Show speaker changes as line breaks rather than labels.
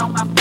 on my